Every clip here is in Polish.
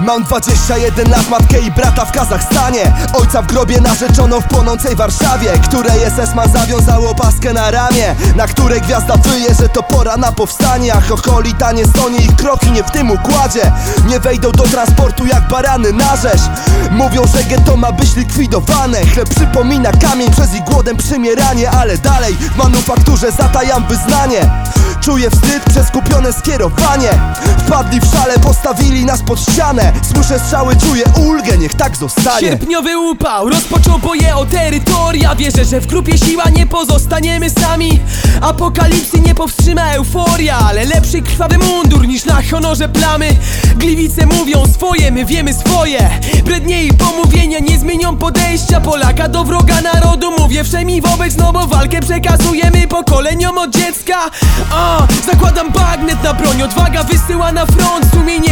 Mam 21 lat, matkę i brata w Kazachstanie. Ojca w grobie narzeczoną w płonącej Warszawie Której SS-man zawiązało paskę na ramię Na której gwiazda wyje, że to pora na powstanie. A chocholi tanie stonie ich kroki nie w tym układzie. Nie wejdą do transportu jak barany na rzeź. Mówią, że getto ma być likwidowane. Chleb przypomina kamień przez ich głodem przymieranie Ale dalej w manufakturze zatajam wyznanie Czuję wstyd przez kupione skierowanie. Wpadli w szale, postawili nas pod ścianę. Słyszę strzały, czuję ulgę, niech tak zostanie. Sierpniowy upał rozpoczął boje o terytoria. Wierzę, że w grupie siła nie pozostaniemy sami. Apokalipsy nie powstrzyma euforia Ale lepszy krwawy mundur niż na honorze plamy. Gliwice mówią swoje, my wiemy swoje. Brednie i pomówienia nie zmienią podejścia Polaka do wroga narodu Mówię wszemi wobec, no bo walkę przekazujemy pokoleniom od dziecka. A, Zakładam bagnet na broń, odwaga wysyła na front Sumienie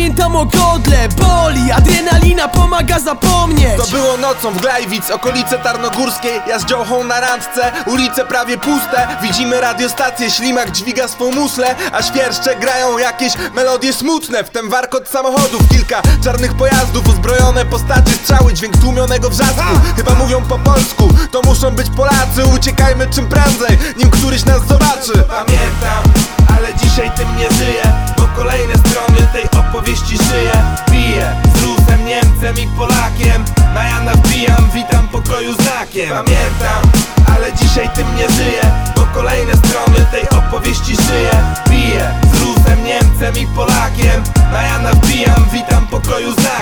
pamiętam o godle Boli, adrenalina pomaga zapomnieć. To było nocą w Glajwic, okolice Tarnogórskiej. Ja z dziołchą na randce, ulice prawie puste. Widzimy radiostację, ślimak dźwiga swą muslę A świerszcze grają jakieś melodie smutne. Wtem warkot samochodów, kilka czarnych pojazdów Uzbrojone postacie, strzały, dźwięk tłumionego wrzasku. Chyba mówią po polsku, to muszą być Polacy. Uciekajmy czym prędzej, nim któryś nas zobaczy. Pamiętam, ale dzisiaj tym nie żyję kolejne strony tej opowieści żyje Piję z Rusem, Niemcem i Polakiem. Na Jana wbijam, witam pokoju znakiem Pamiętam,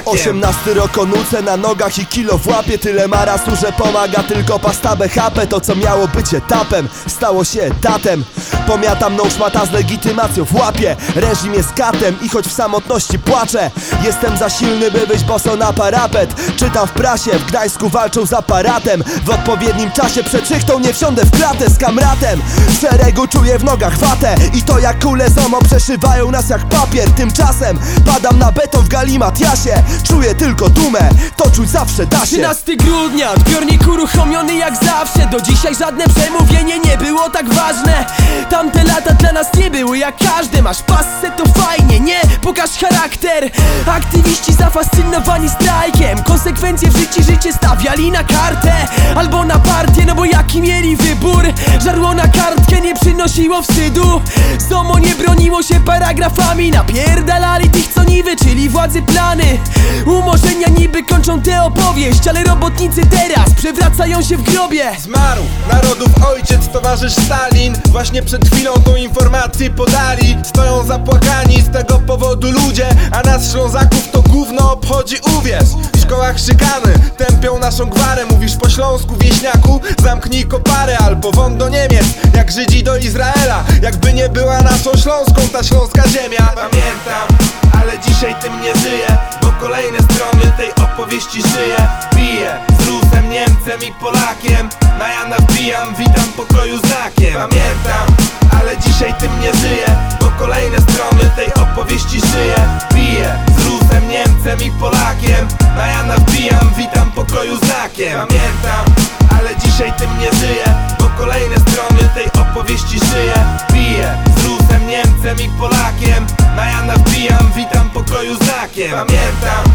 18 rok o nuce na nogach i kilo w łapie. Tyle marasu, że pomaga tylko pasta BHP To co miało być etapem, stało się etatem Pomiatam mną szmata z legitymacją w łapie. Reżim jest katem i choć w samotności płaczę Jestem za silny by być boso na parapet. Czytam w prasie, w Gdańsku walczą z aparatem. W odpowiednim czasie przed nie wsiądę w klatę z kamratem. W szeregu czuję w nogach watę I to jak kule zomo przeszywają nas jak papier. Tymczasem padam na beton w galimatiasie Czuję tylko dumę, to czuć zawsze da się. 13 grudnia, odbiornik uruchomiony jak zawsze. Do dzisiaj żadne przemówienie nie było tak ważne. Tamte lata dla nas nie były jak każde. Masz passę to fajnie, nie? Pokaż charakter. Aktywiści zafascynowani strajkiem. Konsekwencje w życiu życie stawiali na kartę Albo na partię, no bo jaki mieli wybór? Żarło na kartkę nie przynosiło wstydu. Zomo nie broniło się paragrafami. Napierdalali tych co niwy, czyli władzy plany. Umorzenia niby kończą tę opowieść Ale robotnicy teraz przewracają się w grobie. Zmarł narodów ojciec, towarzysz Stalin. Właśnie przed chwilą tą informację podali. Stoją zapłakani z tego powodu ludzie A nas Ślązaków to gówno obchodzi, uwierz. W szkołach szykany, tępią naszą gwarę Mówisz po śląsku, wieśniaku, zamknij koparę Albo won do Niemiec, jak Żydzi do Izraela. Jakby nie była naszą Śląską ta śląska ziemia. Pamiętam, ale dzisiaj tym nie żyję Bo kolejne strony tej opowieści żyje. Piję z Rusem, Niemcem i Polakiem. Na Jana wbijam, witam pokoju znakiem Pamiętam, ale dzisiaj tym nie żyję opowieści żyje Piję z Rusem, Niemcem i Polakiem. Na Jana wbijam, witam pokoju znakiem. Pamiętam, ale dzisiaj tym nie żyję Bo kolejne strony tej opowieści żyje. Piję z Rusem, Niemcem i Polakiem. Na Jana wbijam, witam pokoju znakiem. Pamiętam,